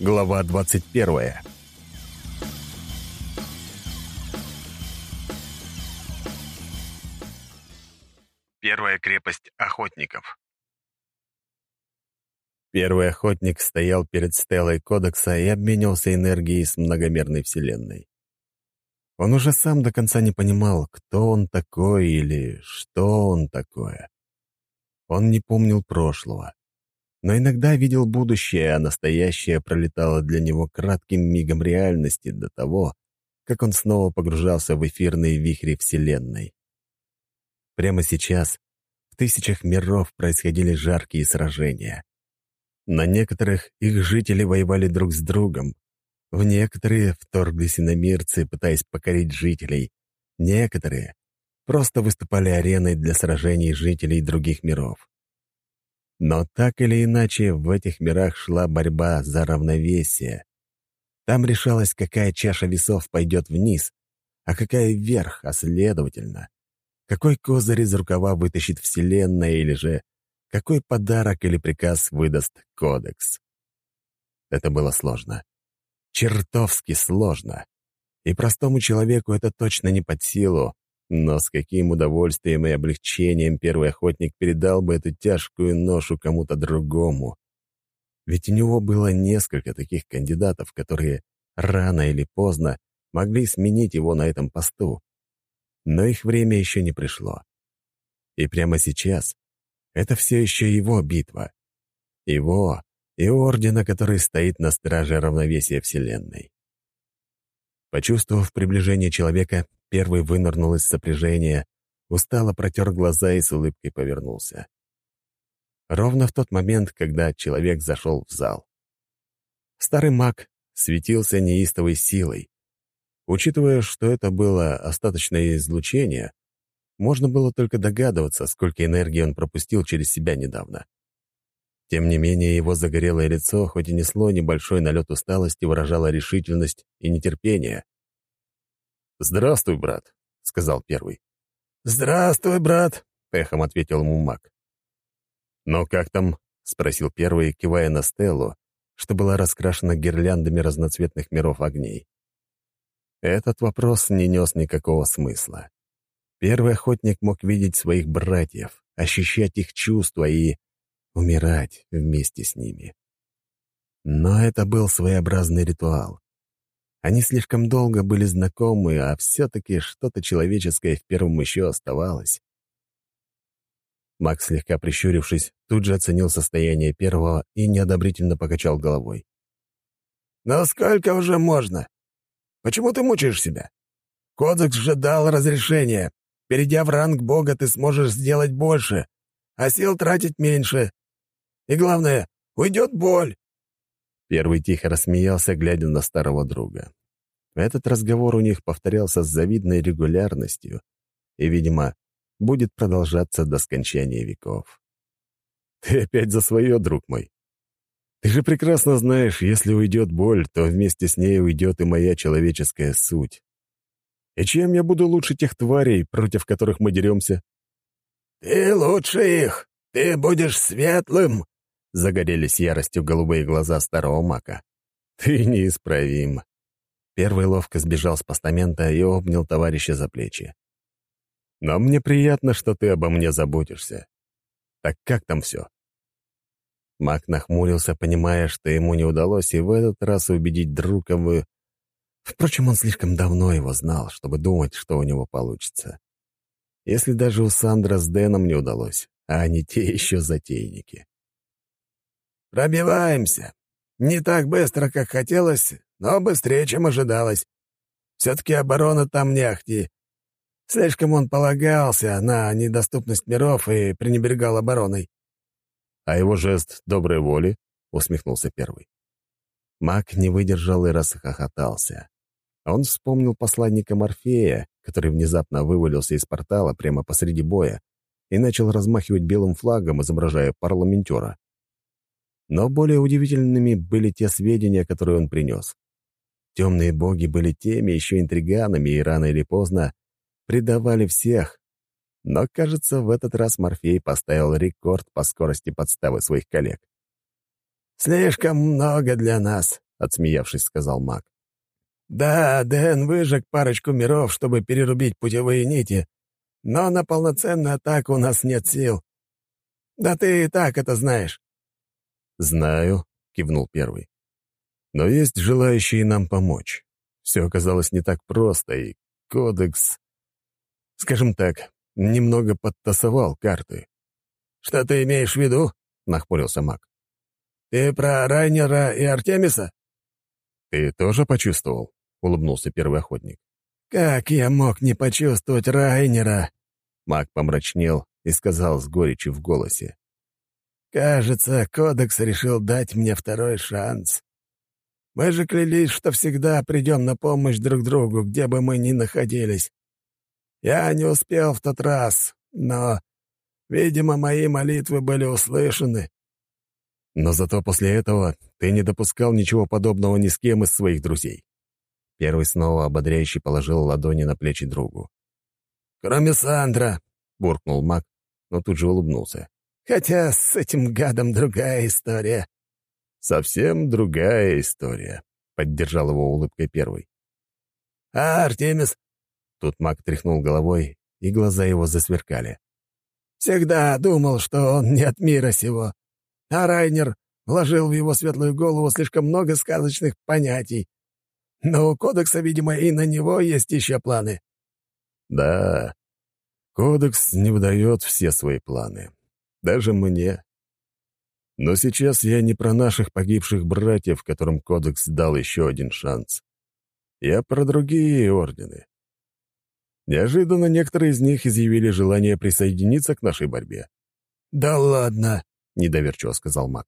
Глава 21 Первая крепость охотников Первый охотник стоял перед стелой кодекса и обменивался энергией с многомерной вселенной. Он уже сам до конца не понимал, кто он такой или что он такое. Он не помнил прошлого но иногда видел будущее, а настоящее пролетало для него кратким мигом реальности до того, как он снова погружался в эфирные вихри Вселенной. Прямо сейчас в тысячах миров происходили жаркие сражения. На некоторых их жители воевали друг с другом, в некоторые вторглись иномирцы, пытаясь покорить жителей, некоторые просто выступали ареной для сражений жителей других миров. Но так или иначе, в этих мирах шла борьба за равновесие. Там решалось, какая чаша весов пойдет вниз, а какая вверх, а следовательно, какой козырь из рукава вытащит Вселенная или же какой подарок или приказ выдаст Кодекс. Это было сложно. Чертовски сложно. И простому человеку это точно не под силу, но с каким удовольствием и облегчением первый охотник передал бы эту тяжкую ношу кому-то другому. Ведь у него было несколько таких кандидатов, которые рано или поздно могли сменить его на этом посту. Но их время еще не пришло. И прямо сейчас это все еще его битва. Его и Ордена, который стоит на страже равновесия Вселенной. Почувствовав приближение человека, Первый вынырнул из сопряжения, устало протер глаза и с улыбкой повернулся. Ровно в тот момент, когда человек зашел в зал. Старый маг светился неистовой силой. Учитывая, что это было остаточное излучение, можно было только догадываться, сколько энергии он пропустил через себя недавно. Тем не менее, его загорелое лицо, хоть и несло небольшой налет усталости, выражало решительность и нетерпение. «Здравствуй, брат», — сказал первый. «Здравствуй, брат», — эхом ответил ему маг. «Ну как там?» — спросил первый, кивая на Стеллу, что была раскрашена гирляндами разноцветных миров огней. Этот вопрос не нес никакого смысла. Первый охотник мог видеть своих братьев, ощущать их чувства и умирать вместе с ними. Но это был своеобразный ритуал. Они слишком долго были знакомы, а все-таки что-то человеческое в первом еще оставалось. Макс, слегка прищурившись, тут же оценил состояние первого и неодобрительно покачал головой. «Но сколько уже можно? Почему ты мучаешь себя? Кодекс же дал разрешение. Перейдя в ранг бога, ты сможешь сделать больше, а сил тратить меньше. И главное, уйдет боль. Первый тихо рассмеялся, глядя на старого друга. Этот разговор у них повторялся с завидной регулярностью и, видимо, будет продолжаться до скончания веков. «Ты опять за свое, друг мой. Ты же прекрасно знаешь, если уйдет боль, то вместе с ней уйдет и моя человеческая суть. И чем я буду лучше тех тварей, против которых мы деремся?» «Ты лучше их! Ты будешь светлым!» Загорелись яростью голубые глаза старого мака. «Ты неисправим!» Первый ловко сбежал с постамента и обнял товарища за плечи. «Но мне приятно, что ты обо мне заботишься. Так как там все?» Мак нахмурился, понимая, что ему не удалось и в этот раз убедить друга в... Впрочем, он слишком давно его знал, чтобы думать, что у него получится. Если даже у Сандра с Дэном не удалось, а они те еще затейники. «Пробиваемся. Не так быстро, как хотелось, но быстрее, чем ожидалось. Все-таки оборона там не ахти. Слишком он полагался на недоступность миров и пренебрегал обороной». «А его жест доброй воли?» — усмехнулся первый. Маг не выдержал и расхохотался. Он вспомнил посланника Морфея, который внезапно вывалился из портала прямо посреди боя и начал размахивать белым флагом, изображая парламентера. Но более удивительными были те сведения, которые он принес. Темные боги были теми еще интриганами и рано или поздно предавали всех. Но, кажется, в этот раз Морфей поставил рекорд по скорости подставы своих коллег. «Слишком много для нас», — отсмеявшись, сказал маг. «Да, Дэн выжег парочку миров, чтобы перерубить путевые нити, но на полноценную атаку у нас нет сил. Да ты и так это знаешь». «Знаю», — кивнул первый. «Но есть желающие нам помочь. Все оказалось не так просто, и кодекс, скажем так, немного подтасовал карты». «Что ты имеешь в виду?» — нахмурился маг. «Ты про Райнера и Артемиса?» «Ты тоже почувствовал?» — улыбнулся первый охотник. «Как я мог не почувствовать Райнера?» Маг помрачнел и сказал с горечью в голосе. «Кажется, Кодекс решил дать мне второй шанс. Мы же клялись, что всегда придем на помощь друг другу, где бы мы ни находились. Я не успел в тот раз, но, видимо, мои молитвы были услышаны». «Но зато после этого ты не допускал ничего подобного ни с кем из своих друзей». Первый снова ободряюще положил ладони на плечи другу. «Кроме Сандра», — буркнул маг, но тут же улыбнулся. «Хотя с этим гадом другая история». «Совсем другая история», — поддержал его улыбкой первый. «А Артемис?» Тут маг тряхнул головой, и глаза его засверкали. «Всегда думал, что он не от мира сего. А Райнер вложил в его светлую голову слишком много сказочных понятий. Но у Кодекса, видимо, и на него есть еще планы». «Да, Кодекс не выдает все свои планы. Даже мне. Но сейчас я не про наших погибших братьев, которым Кодекс дал еще один шанс. Я про другие ордены. Неожиданно некоторые из них изъявили желание присоединиться к нашей борьбе. «Да ладно», — недоверчиво сказал маг.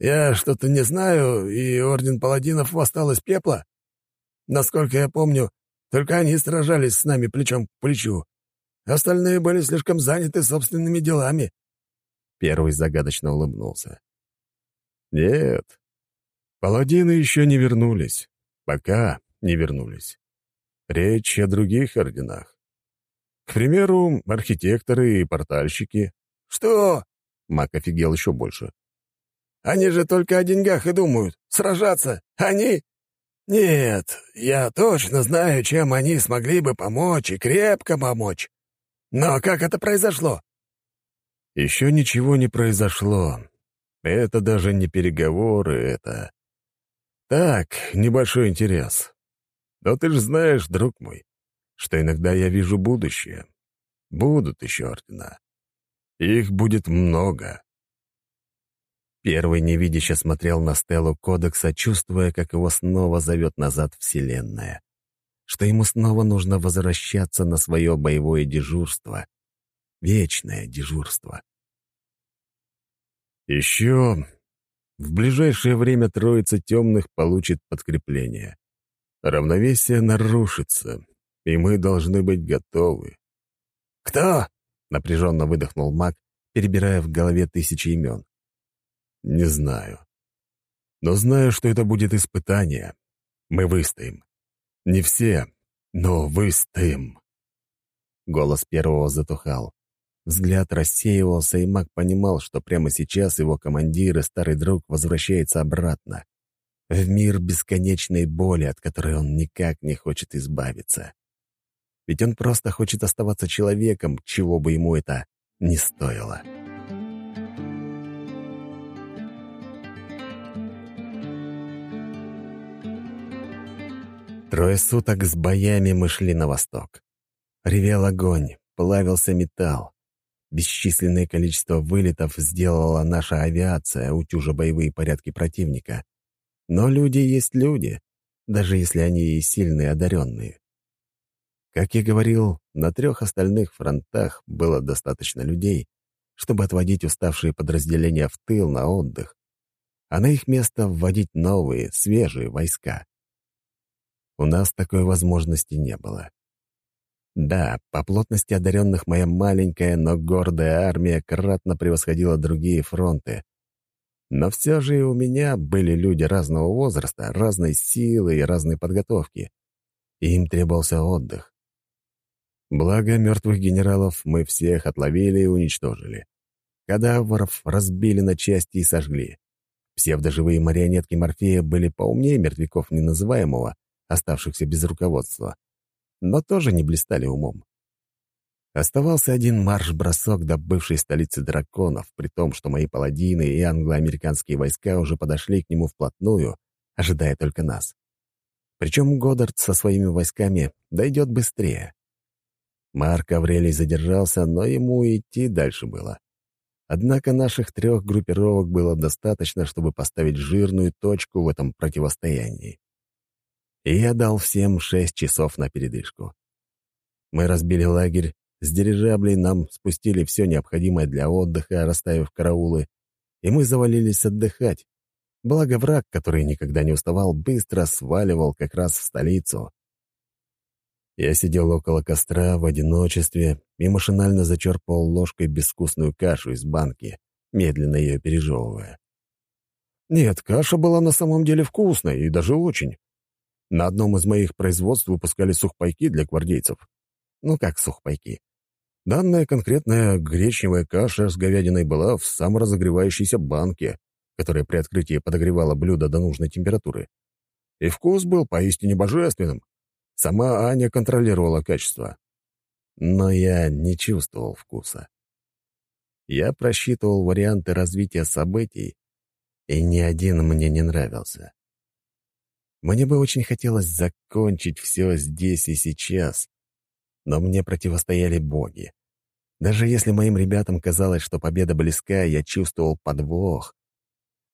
«Я что-то не знаю, и Орден Паладинов восстал из пепла. Насколько я помню, только они сражались с нами плечом к плечу. Остальные были слишком заняты собственными делами». Первый загадочно улыбнулся. «Нет, паладины еще не вернулись. Пока не вернулись. Речь о других орденах. К примеру, архитекторы и портальщики». «Что?» — Мак офигел еще больше. «Они же только о деньгах и думают. Сражаться. Они...» «Нет, я точно знаю, чем они смогли бы помочь и крепко помочь. Но как это произошло?» «Еще ничего не произошло. Это даже не переговоры, это... Так, небольшой интерес. Но ты же знаешь, друг мой, что иногда я вижу будущее. Будут еще ордена. Их будет много». Первый невидяще смотрел на стелу Кодекса, чувствуя, как его снова зовет назад Вселенная что ему снова нужно возвращаться на свое боевое дежурство. Вечное дежурство. Еще в ближайшее время Троица Темных получит подкрепление. Равновесие нарушится, и мы должны быть готовы. «Кто?» — напряженно выдохнул маг, перебирая в голове тысячи имен. «Не знаю. Но знаю, что это будет испытание. Мы выстоим. Не все, но выстоим. Голос первого затухал. Взгляд рассеивался, и маг понимал, что прямо сейчас его командир и старый друг возвращается обратно. В мир бесконечной боли, от которой он никак не хочет избавиться. Ведь он просто хочет оставаться человеком, чего бы ему это не стоило. Трое суток с боями мы шли на восток. Ревел огонь, плавился металл. Бесчисленное количество вылетов сделала наша авиация, утюжа боевые порядки противника. Но люди есть люди, даже если они и сильные одаренные. Как я говорил, на трех остальных фронтах было достаточно людей, чтобы отводить уставшие подразделения в тыл на отдых, а на их место вводить новые, свежие войска. У нас такой возможности не было. Да, по плотности одаренных моя маленькая, но гордая армия кратно превосходила другие фронты. Но все же и у меня были люди разного возраста, разной силы и разной подготовки. И им требовался отдых. Благо, мертвых генералов мы всех отловили и уничтожили. Кадавров разбили на части и сожгли. Псевдоживые марионетки Морфея были поумнее мертвяков неназываемого, оставшихся без руководства, но тоже не блистали умом. Оставался один марш-бросок до бывшей столицы драконов, при том, что мои паладины и англо-американские войска уже подошли к нему вплотную, ожидая только нас. Причем Годдард со своими войсками дойдет быстрее. Марк Аврелий задержался, но ему идти дальше было. Однако наших трех группировок было достаточно, чтобы поставить жирную точку в этом противостоянии. И я дал всем шесть часов на передышку. Мы разбили лагерь, с дирижаблей нам спустили все необходимое для отдыха, расставив караулы, и мы завалились отдыхать. Благо враг, который никогда не уставал, быстро сваливал как раз в столицу. Я сидел около костра в одиночестве и машинально зачерпывал ложкой безвкусную кашу из банки, медленно ее пережевывая. Нет, каша была на самом деле вкусной и даже очень. На одном из моих производств выпускали сухпайки для гвардейцев. Ну как сухпайки? Данная конкретная гречневая каша с говядиной была в саморазогревающейся банке, которая при открытии подогревала блюдо до нужной температуры. И вкус был поистине божественным. Сама Аня контролировала качество. Но я не чувствовал вкуса. Я просчитывал варианты развития событий, и ни один мне не нравился. Мне бы очень хотелось закончить все здесь и сейчас, но мне противостояли боги. Даже если моим ребятам казалось, что победа близка, я чувствовал подвох.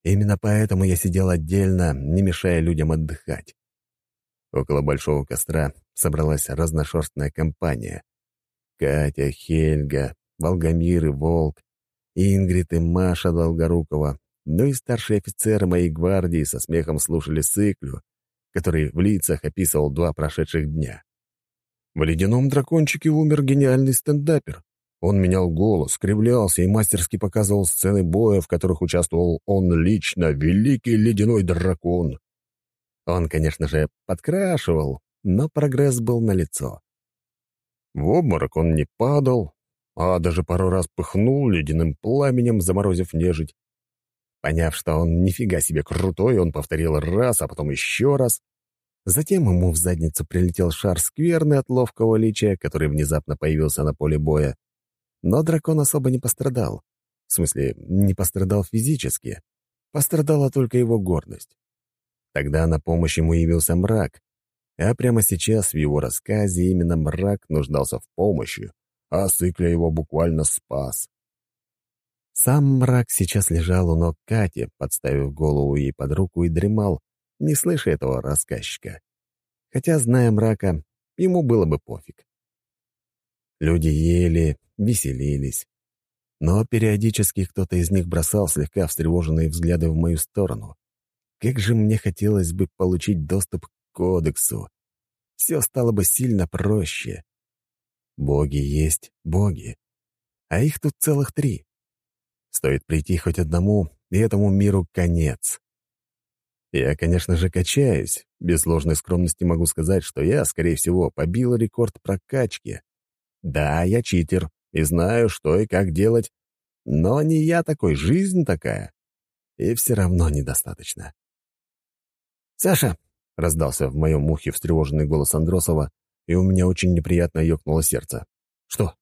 Именно поэтому я сидел отдельно, не мешая людям отдыхать. Около большого костра собралась разношерстная компания. Катя, Хельга, Волгомир и Волк, Ингрид и Маша Долгорукова, ну и старшие офицеры моей гвардии со смехом слушали Сыклю, который в лицах описывал два прошедших дня. В «Ледяном дракончике» умер гениальный стендапер. Он менял голос, кривлялся и мастерски показывал сцены боя, в которых участвовал он лично, великий ледяной дракон. Он, конечно же, подкрашивал, но прогресс был налицо. В обморок он не падал, а даже пару раз пыхнул ледяным пламенем, заморозив нежить. Поняв, что он нифига себе крутой, он повторил раз, а потом еще раз. Затем ему в задницу прилетел шар скверный от ловкого личия, который внезапно появился на поле боя. Но дракон особо не пострадал. В смысле, не пострадал физически. Пострадала только его гордость. Тогда на помощь ему явился мрак, а прямо сейчас в его рассказе именно мрак нуждался в помощи, а Сыкля его буквально спас. Сам мрак сейчас лежал у ног Кати, подставив голову ей под руку и дремал, не слыша этого рассказчика. Хотя, зная мрака, ему было бы пофиг. Люди ели, веселились. Но периодически кто-то из них бросал слегка встревоженные взгляды в мою сторону. Как же мне хотелось бы получить доступ к кодексу. Все стало бы сильно проще. Боги есть боги. А их тут целых три. Стоит прийти хоть одному, и этому миру конец. Я, конечно же, качаюсь. Без ложной скромности могу сказать, что я, скорее всего, побил рекорд прокачки. Да, я читер и знаю, что и как делать, но не я такой, жизнь такая. И все равно недостаточно. «Саша!» — раздался в моем ухе встревоженный голос Андросова, и у меня очень неприятно ёкнуло сердце. «Что?»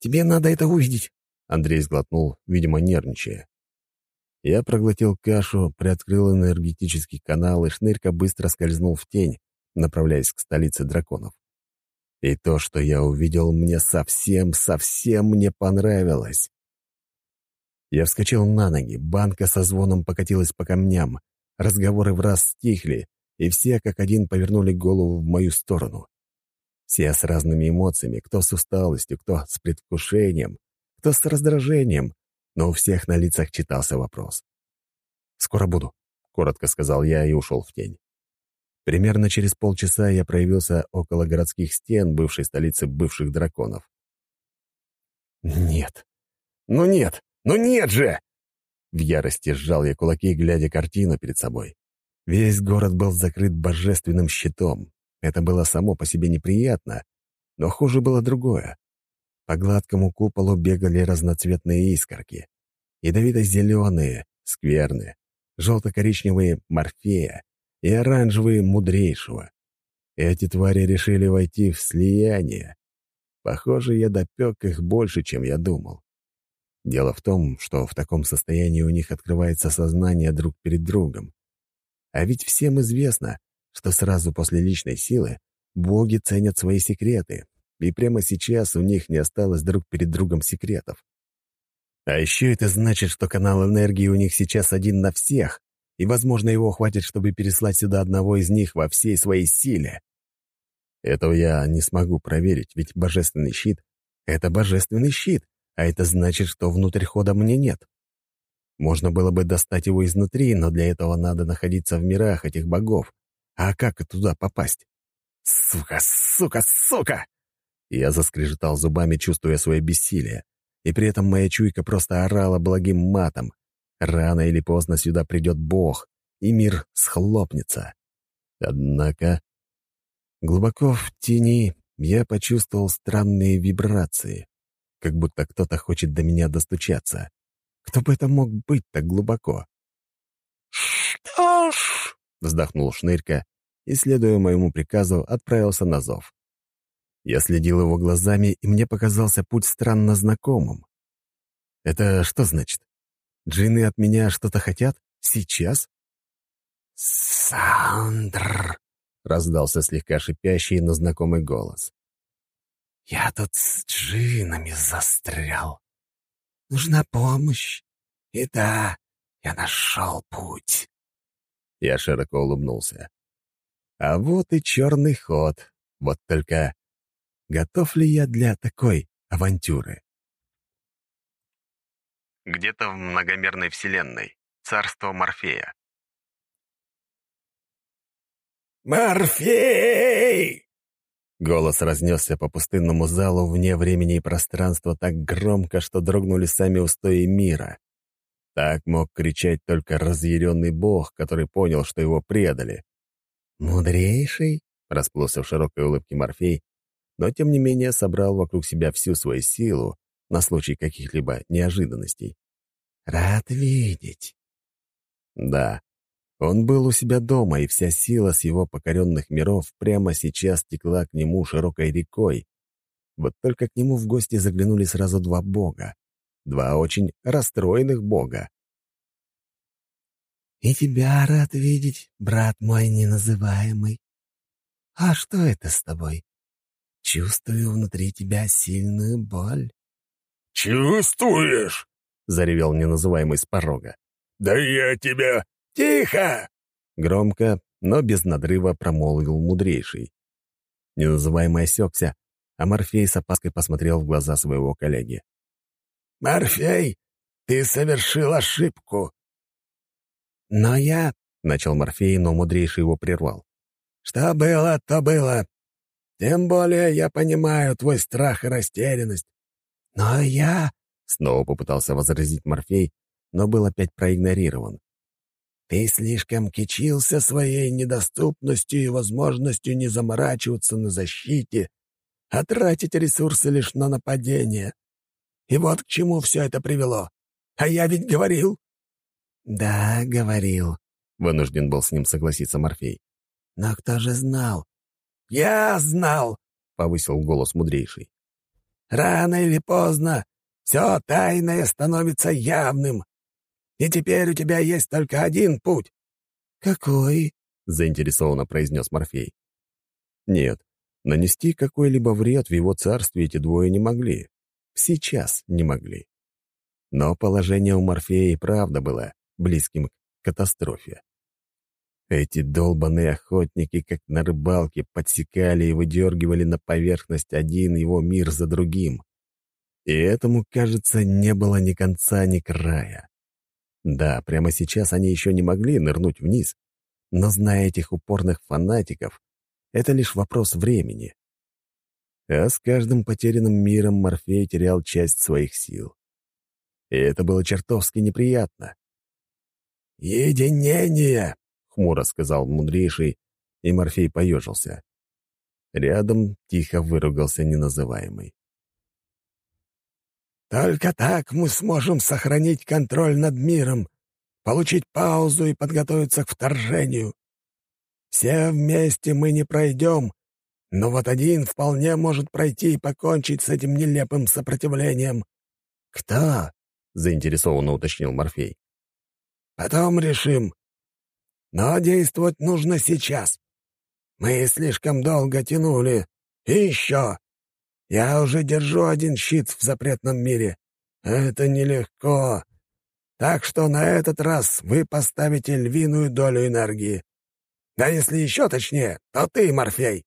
«Тебе надо это увидеть!» — Андрей сглотнул, видимо, нервничая. Я проглотил кашу, приоткрыл энергетический канал, и шнырька быстро скользнул в тень, направляясь к столице драконов. И то, что я увидел, мне совсем-совсем не понравилось. Я вскочил на ноги, банка со звоном покатилась по камням, Разговоры в раз стихли, и все как один повернули голову в мою сторону. Все с разными эмоциями, кто с усталостью, кто с предвкушением, кто с раздражением, но у всех на лицах читался вопрос. «Скоро буду», — коротко сказал я и ушел в тень. Примерно через полчаса я проявился около городских стен бывшей столицы бывших драконов. «Нет! Ну нет! Ну нет же!» В ярости сжал я кулаки, глядя картину перед собой. Весь город был закрыт божественным щитом. Это было само по себе неприятно, но хуже было другое. По гладкому куполу бегали разноцветные искорки. Ядовито-зеленые, скверные, желто-коричневые — Морфея и оранжевые — Мудрейшего. Эти твари решили войти в слияние. Похоже, я допек их больше, чем я думал. Дело в том, что в таком состоянии у них открывается сознание друг перед другом. А ведь всем известно, что сразу после личной силы боги ценят свои секреты, и прямо сейчас у них не осталось друг перед другом секретов. А еще это значит, что канал энергии у них сейчас один на всех, и, возможно, его хватит, чтобы переслать сюда одного из них во всей своей силе. Этого я не смогу проверить, ведь божественный щит — это божественный щит, а это значит, что внутрь хода мне нет. Можно было бы достать его изнутри, но для этого надо находиться в мирах этих богов. А как туда попасть? Сука, сука, сука! Я заскрежетал зубами, чувствуя свое бессилие. И при этом моя чуйка просто орала благим матом. Рано или поздно сюда придет Бог, и мир схлопнется. Однако... Глубоко в тени я почувствовал странные вибрации, как будто кто-то хочет до меня достучаться. Кто бы это мог быть так глубоко? «Что ж...» — вздохнул Шнырька и, следуя моему приказу, отправился на зов. Я следил его глазами, и мне показался путь странно знакомым. Это что значит? Джины от меня что-то хотят? Сейчас? «Сандр!» — раздался слегка шипящий, но знакомый голос. «Я тут с джинами застрял. Нужна помощь. И да, я нашел путь». Я широко улыбнулся. А вот и черный ход. Вот только Готов ли я для такой авантюры? Где-то в многомерной вселенной. Царство Морфея. «Морфей!» Голос разнесся по пустынному залу вне времени и пространства так громко, что дрогнули сами устои мира. Так мог кричать только разъяренный бог, который понял, что его предали. «Мудрейший?» — расплылся в широкой улыбке Морфей, но тем не менее собрал вокруг себя всю свою силу на случай каких-либо неожиданностей. «Рад видеть». Да, он был у себя дома, и вся сила с его покоренных миров прямо сейчас текла к нему широкой рекой. Вот только к нему в гости заглянули сразу два бога. Два очень расстроенных бога. «И тебя рад видеть, брат мой неназываемый. А что это с тобой? Чувствую внутри тебя сильную боль». «Чувствуешь?» — заревел неназываемый с порога. «Да я тебя... Тихо!» Громко, но без надрыва промолвил мудрейший. Неназываемый осекся, а Морфей с опаской посмотрел в глаза своего коллеги. «Морфей, ты совершил ошибку!» «Но я...» — начал Морфей, но мудрейший его прервал. «Что было, то было. Тем более я понимаю твой страх и растерянность. Но я...» — снова попытался возразить Морфей, но был опять проигнорирован. «Ты слишком кичился своей недоступностью и возможностью не заморачиваться на защите, а тратить ресурсы лишь на нападение. И вот к чему все это привело. А я ведь говорил». «Да, говорил», — вынужден был с ним согласиться Морфей. «Но кто же знал, «Я знал!» — повысил голос мудрейший. «Рано или поздно все тайное становится явным. И теперь у тебя есть только один путь». «Какой?» — заинтересованно произнес Морфей. «Нет, нанести какой-либо вред в его царстве эти двое не могли. Сейчас не могли. Но положение у Морфея и правда было близким к катастрофе. Эти долбаные охотники, как на рыбалке, подсекали и выдергивали на поверхность один его мир за другим. И этому, кажется, не было ни конца, ни края. Да, прямо сейчас они еще не могли нырнуть вниз, но, зная этих упорных фанатиков, это лишь вопрос времени. А с каждым потерянным миром Морфей терял часть своих сил. И это было чертовски неприятно. «Единение!» — хмуро сказал мудрейший, и Морфей поежился. Рядом тихо выругался неназываемый. «Только так мы сможем сохранить контроль над миром. получить паузу и подготовиться к вторжению. Все вместе мы не пройдем, но вот один вполне может пройти и покончить с этим нелепым сопротивлением». «Кто?» — заинтересованно уточнил Морфей. «Потом решим. Но действовать нужно сейчас. Мы слишком долго тянули. И еще. Я уже держу один щит в запретном мире. Это нелегко. Так что на этот раз вы поставите львиную долю энергии. А если еще точнее, то ты, Морфей».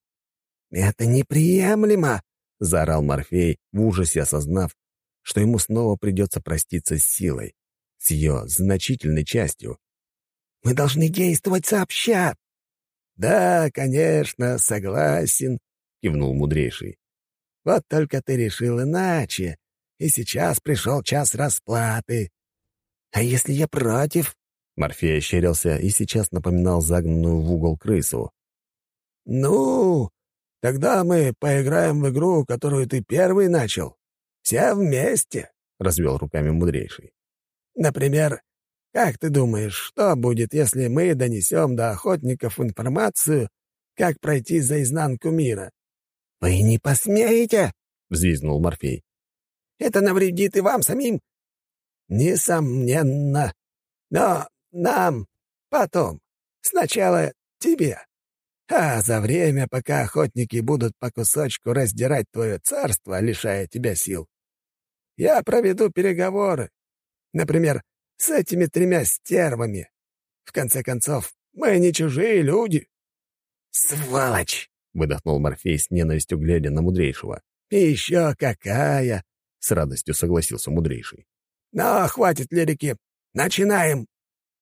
«Это неприемлемо!» — заорал Морфей, в ужасе осознав, что ему снова придется проститься с силой, с ее значительной частью. Мы должны действовать сообща». «Да, конечно, согласен», — кивнул мудрейший. «Вот только ты решил иначе, и сейчас пришел час расплаты». «А если я против?» Морфей ощерился и сейчас напоминал загнанную в угол крысу. «Ну, тогда мы поиграем в игру, которую ты первый начал. Все вместе», — развел руками мудрейший. «Например, как ты думаешь, что будет, если мы донесем до охотников информацию, как пройти за изнанку мира?» «Вы не посмеете!» — взвизгнул Морфей. «Это навредит и вам самим?» «Несомненно. Но нам потом. Сначала тебе. А за время, пока охотники будут по кусочку раздирать твое царство, лишая тебя сил, я проведу переговоры. Например, с этими тремя стервами. В конце концов, мы не чужие люди». «Сволочь!» — выдохнул Морфей с ненавистью, глядя на мудрейшего. «И еще какая!» — с радостью согласился мудрейший. «Но хватит лирики. Начинаем!»